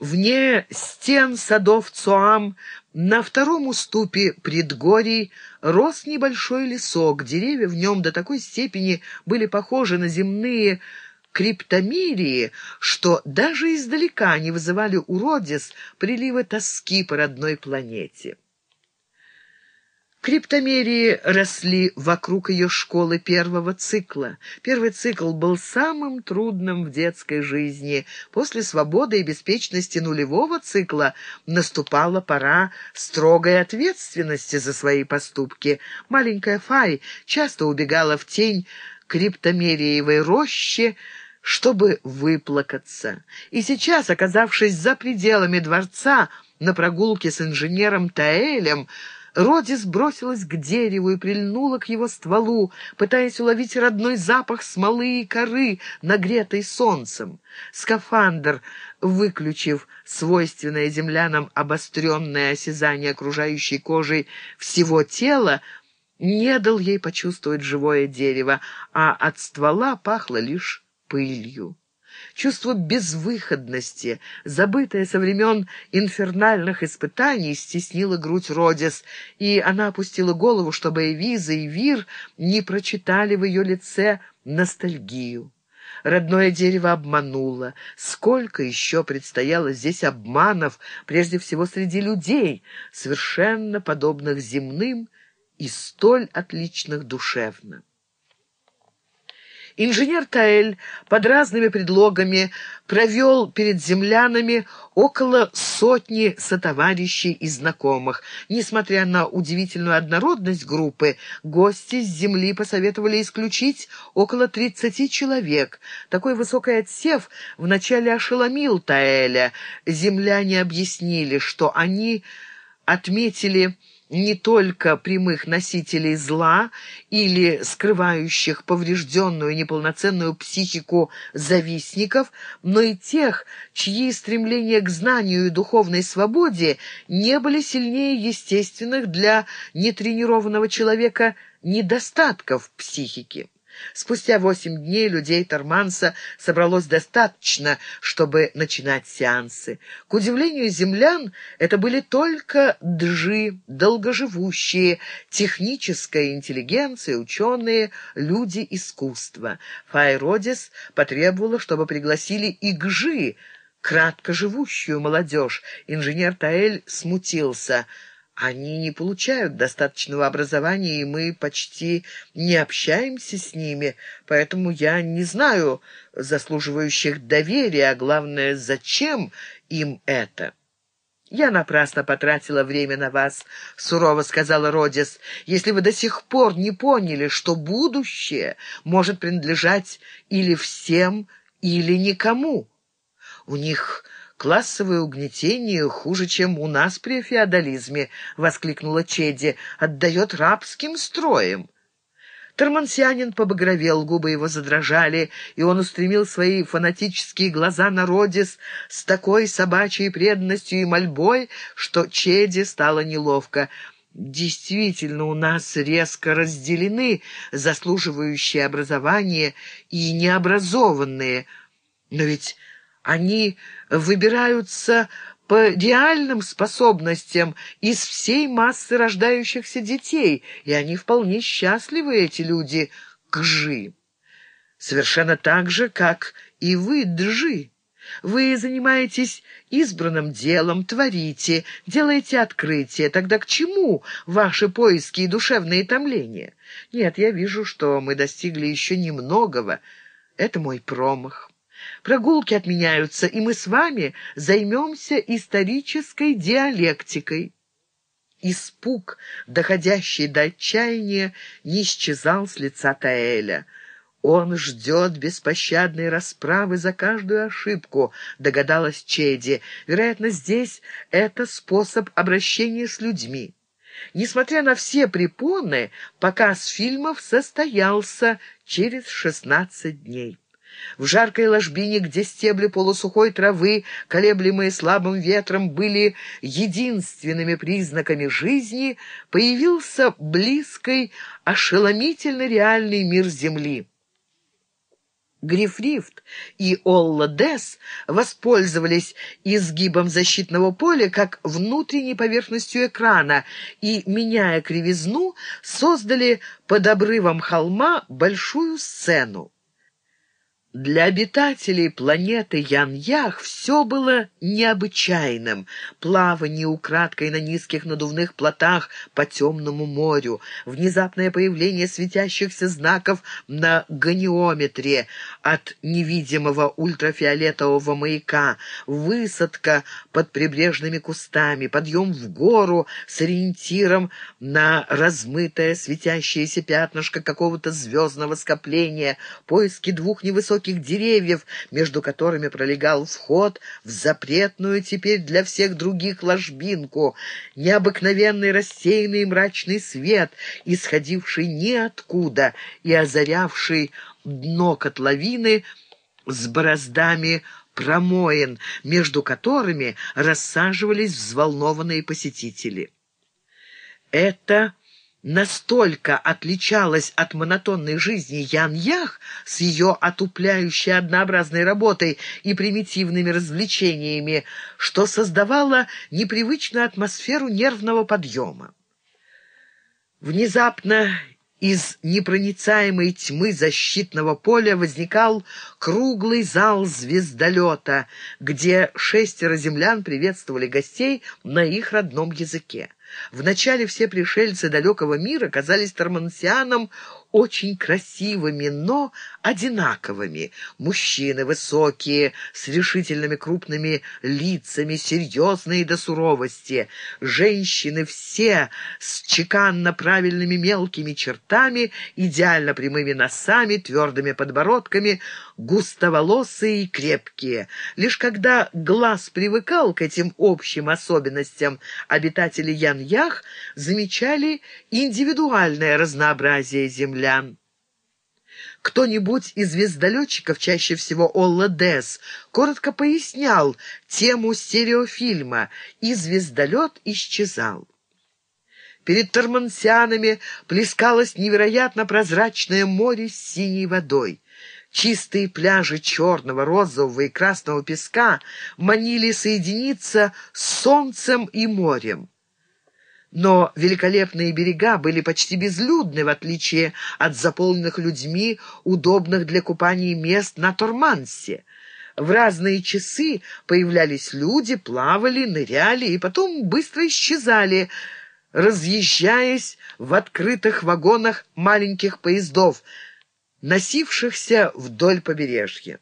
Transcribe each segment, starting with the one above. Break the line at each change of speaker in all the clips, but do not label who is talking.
Вне стен садов Цуам на втором уступе предгорий рос небольшой лесок. Деревья в нем до такой степени были похожи на земные криптомерии, что даже издалека не вызывали у Родис прилива тоски по родной планете. Криптомерии росли вокруг ее школы первого цикла. Первый цикл был самым трудным в детской жизни. После свободы и беспечности нулевого цикла наступала пора строгой ответственности за свои поступки. Маленькая Фай часто убегала в тень криптомериевой рощи, чтобы выплакаться. И сейчас, оказавшись за пределами дворца, на прогулке с инженером Таэлем, Родис бросилась к дереву и прильнула к его стволу, пытаясь уловить родной запах смолы и коры, нагретой солнцем. Скафандр, выключив свойственное землянам обостренное осязание окружающей кожей всего тела, не дал ей почувствовать живое дерево, а от ствола пахло лишь пылью. Чувство безвыходности, забытое со времен инфернальных испытаний, стеснило грудь Родис, и она опустила голову, чтобы Эвиза и Вир не прочитали в ее лице ностальгию. Родное дерево обмануло. Сколько еще предстояло здесь обманов, прежде всего среди людей, совершенно подобных земным и столь отличных душевно. Инженер Таэль под разными предлогами провел перед землянами около сотни сотоварищей и знакомых. Несмотря на удивительную однородность группы, гости с земли посоветовали исключить около тридцати человек. Такой высокий отсев вначале ошеломил Таэля. Земляне объяснили, что они отметили не только прямых носителей зла или скрывающих поврежденную неполноценную психику завистников, но и тех, чьи стремления к знанию и духовной свободе не были сильнее естественных для нетренированного человека недостатков психики. Спустя восемь дней людей Торманса собралось достаточно, чтобы начинать сеансы. К удивлению землян, это были только джи, долгоживущие, техническая интеллигенция, ученые, люди искусства. Файродис потребовала, чтобы пригласили и гжи, краткоживущую молодежь. Инженер Таэль смутился — они не получают достаточного образования, и мы почти не общаемся с ними, поэтому я не знаю заслуживающих доверия, а главное, зачем им это». «Я напрасно потратила время на вас», — сурово сказала Родис. «Если вы до сих пор не поняли, что будущее может принадлежать или всем, или никому. У них «Классовое угнетение хуже, чем у нас при феодализме», — воскликнула Чеди, — «отдает рабским строем». Тормансианин побагровел, губы его задрожали, и он устремил свои фанатические глаза на Родис с такой собачьей преданностью и мольбой, что Чеди стало неловко. Действительно, у нас резко разделены заслуживающие образования и необразованные. Но ведь они выбираются по реальным способностям из всей массы рождающихся детей, и они вполне счастливы, эти люди, кжи. Совершенно так же, как и вы, джи. Вы занимаетесь избранным делом, творите, делаете открытия. Тогда к чему ваши поиски и душевные томления? Нет, я вижу, что мы достигли еще немногого. Это мой промах. Прогулки отменяются, и мы с вами займемся исторической диалектикой». Испуг, доходящий до отчаяния, не исчезал с лица Таэля. «Он ждет беспощадной расправы за каждую ошибку», — догадалась Чеди. «Вероятно, здесь это способ обращения с людьми». Несмотря на все препоны, показ фильмов состоялся через шестнадцать дней. В жаркой ложбине, где стебли полусухой травы, колеблемые слабым ветром, были единственными признаками жизни, появился близкий, ошеломительно реальный мир Земли. Грифрифт и Олла Дес воспользовались изгибом защитного поля как внутренней поверхностью экрана и, меняя кривизну, создали под обрывом холма большую сцену. Для обитателей планеты Ян-Ях все было необычайным. Плавание украдкой на низких надувных плотах по темному морю, внезапное появление светящихся знаков на ганиометре от невидимого ультрафиолетового маяка, высадка под прибрежными кустами, подъем в гору с ориентиром на размытое светящееся пятнышко какого-то звездного скопления, поиски двух невысоких высоких деревьев, между которыми пролегал вход в запретную теперь для всех других ложбинку, необыкновенный рассеянный мрачный свет, исходивший ниоткуда и озарявший дно котловины с бороздами промоин, между которыми рассаживались взволнованные посетители. Это настолько отличалась от монотонной жизни Ян-Ях с ее отупляющей однообразной работой и примитивными развлечениями, что создавала непривычную атмосферу нервного подъема. Внезапно из непроницаемой тьмы защитного поля возникал круглый зал звездолета, где шестеро землян приветствовали гостей на их родном языке. Вначале все пришельцы далекого мира казались тормансианам очень красивыми, но одинаковыми. Мужчины высокие, с решительными крупными лицами, серьезные до суровости. Женщины все с чеканно правильными мелкими чертами, идеально прямыми носами, твердыми подбородками, густоволосые и крепкие. Лишь когда глаз привыкал к этим общим особенностям, обитатели Ян-Ях замечали индивидуальное разнообразие земли землян. Кто-нибудь из звездолетчиков, чаще всего Олла Дес, коротко пояснял тему стереофильма, и звездолет исчезал. Перед тормансианами плескалось невероятно прозрачное море с синей водой. Чистые пляжи черного, розового и красного песка манили соединиться с солнцем и морем. Но великолепные берега были почти безлюдны, в отличие от заполненных людьми, удобных для купания мест на Тормансе. В разные часы появлялись люди, плавали, ныряли и потом быстро исчезали, разъезжаясь в открытых вагонах маленьких поездов, носившихся вдоль побережья.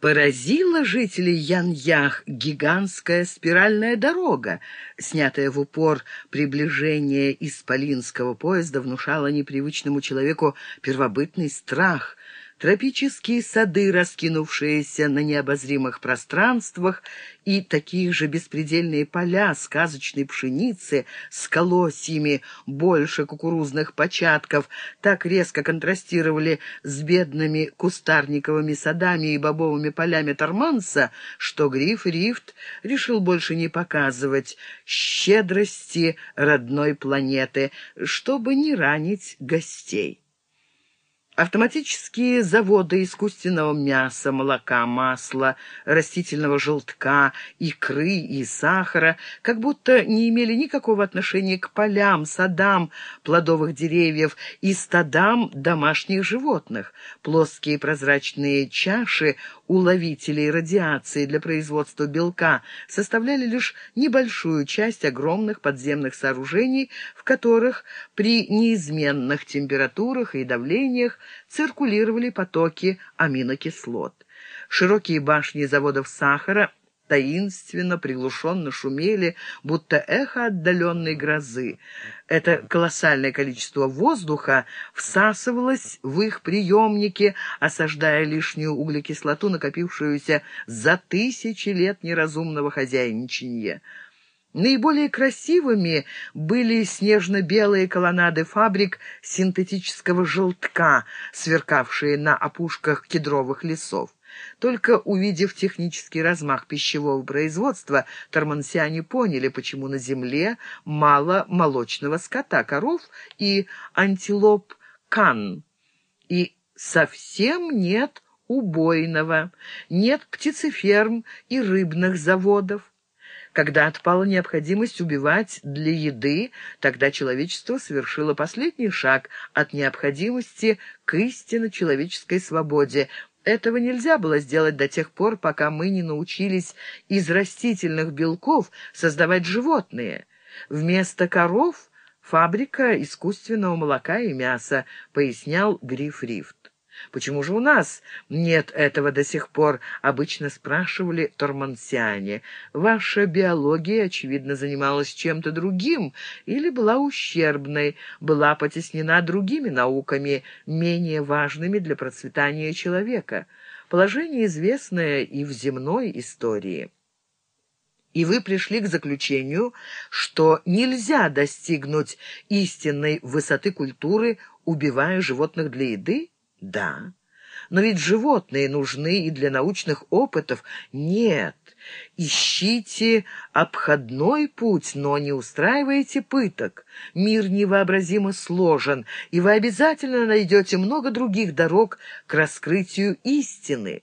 Поразила жителей Яньях гигантская спиральная дорога. Снятая в упор приближение исполинского поезда внушала непривычному человеку первобытный страх. Тропические сады, раскинувшиеся на необозримых пространствах, и такие же беспредельные поля сказочной пшеницы с колосьями больше кукурузных початков так резко контрастировали с бедными кустарниковыми садами и бобовыми полями Торманса, что Гриф Рифт решил больше не показывать щедрости родной планеты, чтобы не ранить гостей. Автоматические заводы искусственного мяса, молока, масла, растительного желтка, икры и сахара как будто не имели никакого отношения к полям, садам, плодовых деревьев и стадам домашних животных. Плоские прозрачные чаши уловителей радиации для производства белка составляли лишь небольшую часть огромных подземных сооружений, в которых при неизменных температурах и давлениях циркулировали потоки аминокислот. Широкие башни заводов сахара таинственно, приглушенно шумели, будто эхо отдаленной грозы. Это колоссальное количество воздуха всасывалось в их приемники, осаждая лишнюю углекислоту, накопившуюся за тысячи лет неразумного хозяйничания. Наиболее красивыми были снежно-белые колоннады фабрик синтетического желтка, сверкавшие на опушках кедровых лесов. Только увидев технический размах пищевого производства, тормансиане поняли, почему на земле мало молочного скота, коров и антилоп кан, и совсем нет убойного, нет птицеферм и рыбных заводов. Когда отпала необходимость убивать для еды, тогда человечество совершило последний шаг от необходимости к истинно человеческой свободе. Этого нельзя было сделать до тех пор, пока мы не научились из растительных белков создавать животные. Вместо коров — фабрика искусственного молока и мяса, пояснял Гриф Рифт. Почему же у нас нет этого до сих пор? Обычно спрашивали тормансиане. Ваша биология, очевидно, занималась чем-то другим или была ущербной, была потеснена другими науками, менее важными для процветания человека. Положение известное и в земной истории. И вы пришли к заключению, что нельзя достигнуть истинной высоты культуры, убивая животных для еды? Да, но ведь животные нужны и для научных опытов. Нет, ищите обходной путь, но не устраивайте пыток. Мир невообразимо сложен, и вы обязательно найдете много других дорог к раскрытию истины.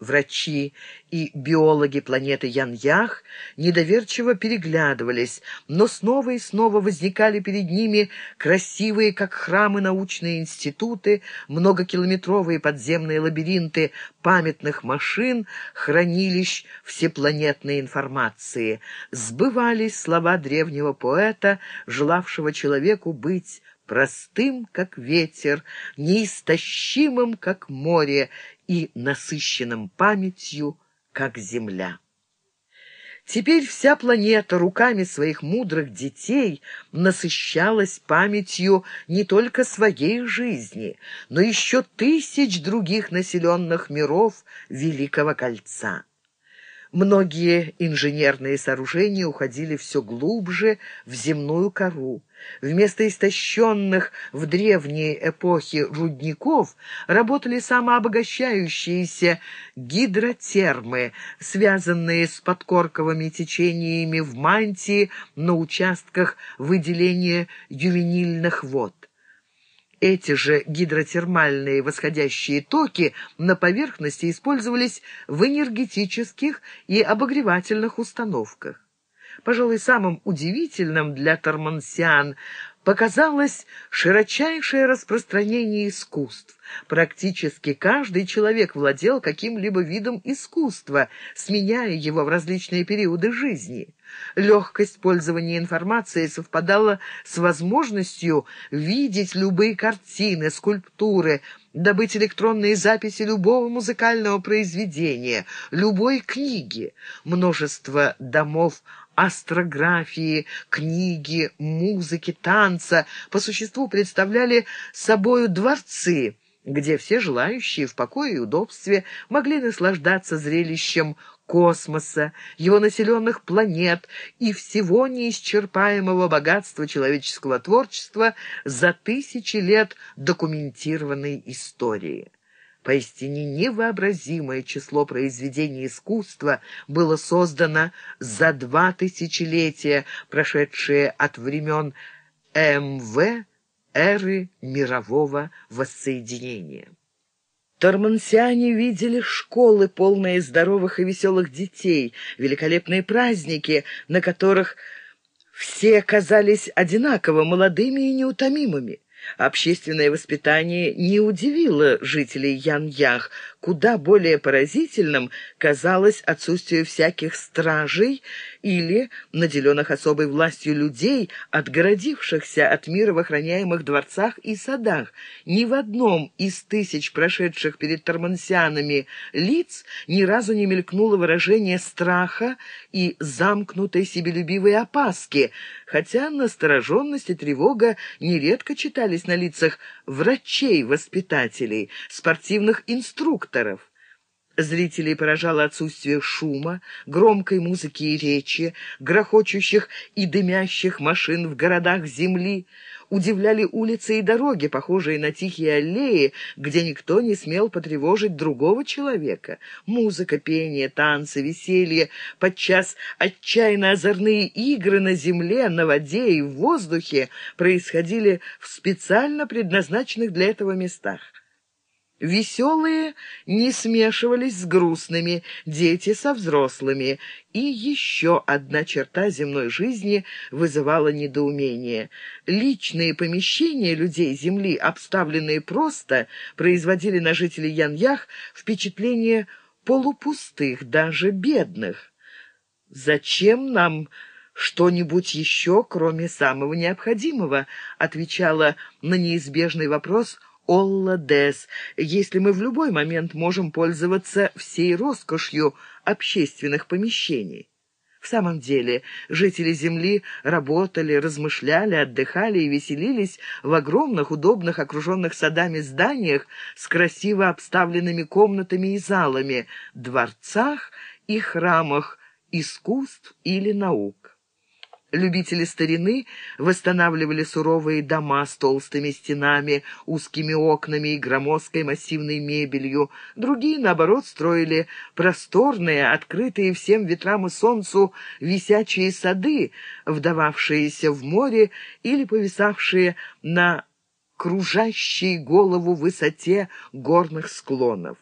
Врачи и биологи планеты Яньях недоверчиво переглядывались, но снова и снова возникали перед ними красивые, как храмы, научные институты, многокилометровые подземные лабиринты памятных машин, хранилищ всепланетной информации. Сбывались слова древнего поэта, желавшего человеку быть простым, как ветер, неистощимым, как море, и насыщенным памятью, как земля. Теперь вся планета руками своих мудрых детей насыщалась памятью не только своей жизни, но еще тысяч других населенных миров Великого Кольца. Многие инженерные сооружения уходили все глубже в земную кору. Вместо истощенных в древние эпохи рудников работали самообогащающиеся гидротермы, связанные с подкорковыми течениями в мантии на участках выделения ювенильных вод. Эти же гидротермальные восходящие токи на поверхности использовались в энергетических и обогревательных установках. Пожалуй, самым удивительным для тормансиан показалось широчайшее распространение искусств. Практически каждый человек владел каким-либо видом искусства, сменяя его в различные периоды жизни. Легкость пользования информацией совпадала с возможностью видеть любые картины, скульптуры, добыть электронные записи любого музыкального произведения, любой книги. Множество домов астрографии, книги, музыки, танца по существу представляли собою дворцы, где все желающие в покое и удобстве могли наслаждаться зрелищем космоса, его населенных планет и всего неисчерпаемого богатства человеческого творчества за тысячи лет документированной истории. Поистине невообразимое число произведений искусства было создано за два тысячелетия, прошедшие от времен МВ эры мирового воссоединения. Тормансиане видели школы, полные здоровых и веселых детей, великолепные праздники, на которых все казались одинаково молодыми и неутомимыми. Общественное воспитание не удивило жителей Яньях. Куда более поразительным казалось отсутствие всяких стражей или наделенных особой властью людей, отгородившихся от мира в охраняемых дворцах и садах. Ни в одном из тысяч прошедших перед тормансианами лиц ни разу не мелькнуло выражение страха и замкнутой себелюбивой опаски, хотя настороженность и тревога нередко читались на лицах врачей-воспитателей, спортивных инструкторов. Зрителей поражало отсутствие шума, громкой музыки и речи, грохочущих и дымящих машин в городах земли. Удивляли улицы и дороги, похожие на тихие аллеи, где никто не смел потревожить другого человека. Музыка, пение, танцы, веселье, подчас отчаянно озорные игры на земле, на воде и в воздухе происходили в специально предназначенных для этого местах. Веселые не смешивались с грустными, дети со взрослыми. И еще одна черта земной жизни вызывала недоумение. Личные помещения людей Земли, обставленные просто, производили на жителей Яньях впечатление полупустых, даже бедных. «Зачем нам что-нибудь еще, кроме самого необходимого?» отвечала на неизбежный вопрос – Олла Дес, если мы в любой момент можем пользоваться всей роскошью общественных помещений. В самом деле, жители Земли работали, размышляли, отдыхали и веселились в огромных, удобных, окруженных садами зданиях с красиво обставленными комнатами и залами, дворцах и храмах искусств или наук. Любители старины восстанавливали суровые дома с толстыми стенами, узкими окнами и громоздкой массивной мебелью. Другие, наоборот, строили просторные, открытые всем ветрам и солнцу висячие сады, вдававшиеся в море или повисавшие на кружащей голову высоте горных склонов.